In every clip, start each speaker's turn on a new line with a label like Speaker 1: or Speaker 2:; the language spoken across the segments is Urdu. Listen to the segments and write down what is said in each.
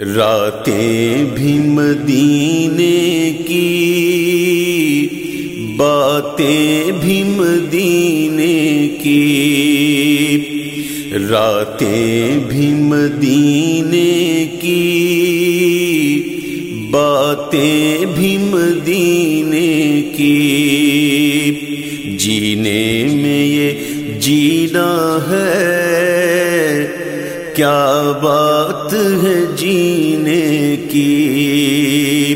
Speaker 1: راتیں بھی مدینے کی، باتیں بھی مدینے کی۔ راتیں بھی مدینے کی، باتیں بھی مدینے کی۔ جینے میں یہ جینا ہے، کیا بات ہے جینے کی۔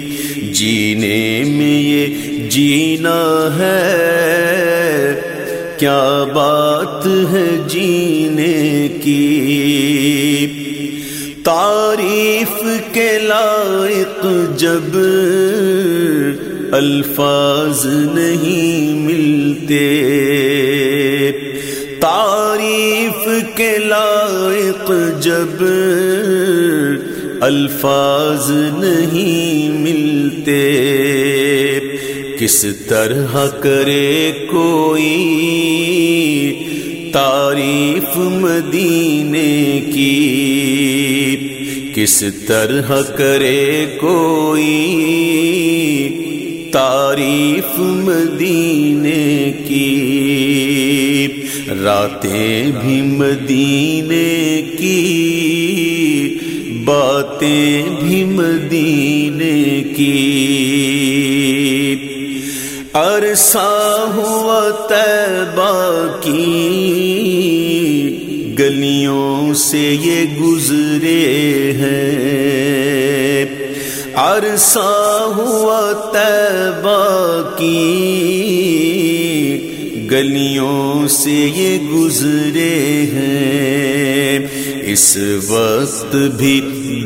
Speaker 1: جینے میں یہ جینا ہے۔ کیا بات ہے جینے کی؟ تعریف کے لائق جب الفاظ نہیں ملتے۔ تعریف کے لائق جب الفاظ نہیں ملتے۔ کس طرح کرے کوئی؟ تعریف مدینے کی۔ کس طرح کرے کوئی؟ تعریف مدینے کی۔ راتیں بھی مدینے کی۔ باتیں بھی مدینے کی۔ عرصہ ہوا تیبہ کی۔ گلیوں سے یہ گزرے ہیں۔ عرصہ ہوا تیبہ کی۔ گلیوں سے یہ گزرے ہیں۔ اس وقت بھی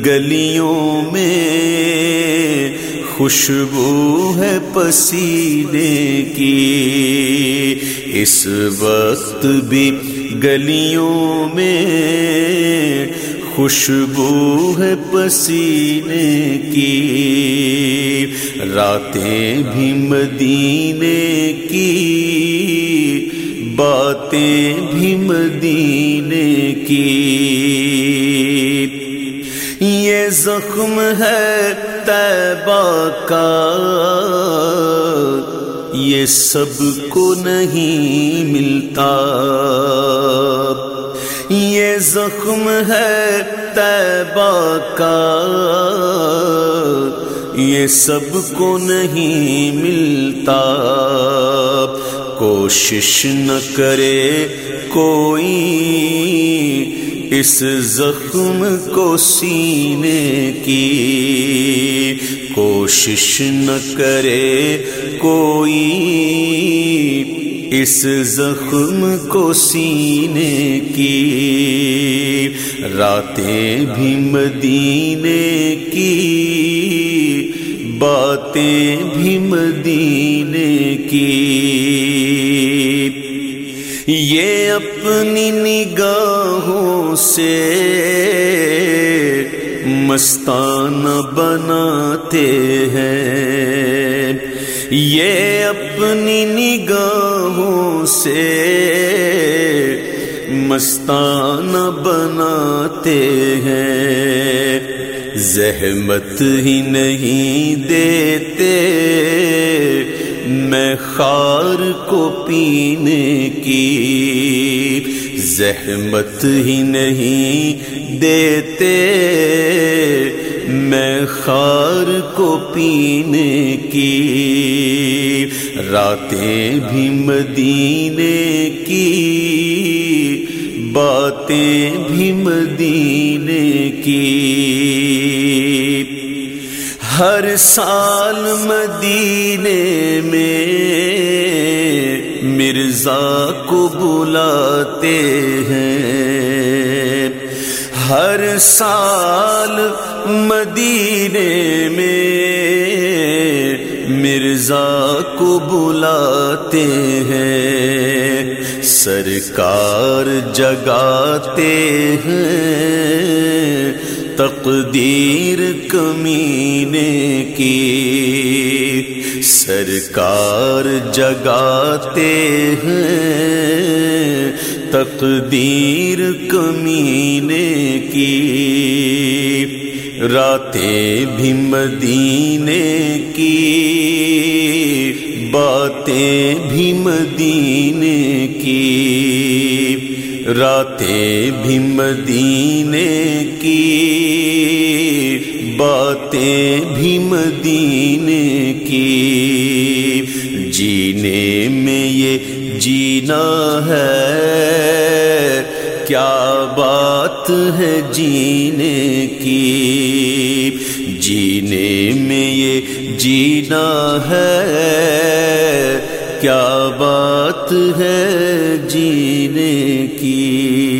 Speaker 1: گلیوں میں خوشبو ہے پسینے کی۔ اس وقت بھی گلیوں میں خوشبو ہے پسینے کی۔ راتیں بھی مدینے کی۔ باتیں بھی مدینے کی۔ یہ زخم ہے تیبہ کا۔ یہ سب کو نہیں ملتا۔ یہ زخم ہے تیبہ کا۔ یہ سب کو نہیں ملتا۔ کوشش نہ کرے کوئی اس زخم کو سینے کی کوشش نہ کرے کوئی اس زخم کو سینے کی راتیں بھی مدینے کی باتیں بھی مدینے کی یہ اپنی نگاہوں سے مستانہ بناتے ہیں۔ یہ اپنی نگاہوں سے مستانہ بناتے ہیں۔ زحمت ہی نہیں دیتے۔ میں خار کو پینے کی زحمت ہی نہیں دیتے۔ میں خار کو پینے کی راتیں بھی مدینے کی، باتیں بھی مدینے کی۔ ہر سال مدینے مرزا کو بلاتے ہیں۔ ہر سال مدینے میں مرزا کو بلاتے ہیں۔ سرکار جگاتے ہیں تقدیر کمینے کی۔ سرکار جگاتے ہیں تقدیر کمینے کی راتیں بھی مدینے کی باتیں بھی مدینے کی راتیں بھی مدینے کی باتیں بھی مدینے کی جینے میں یہ جینا ہے۔ کیا بات ہے جینے کی؟ جینے میں یہ جینا ہے۔ کیا بات ہے جینے کی؟